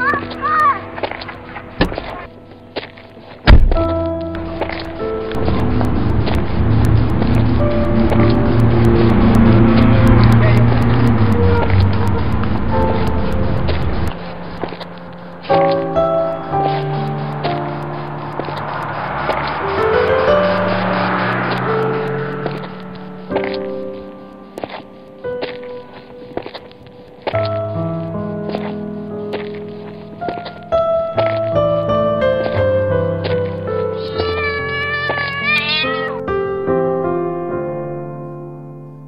Mama.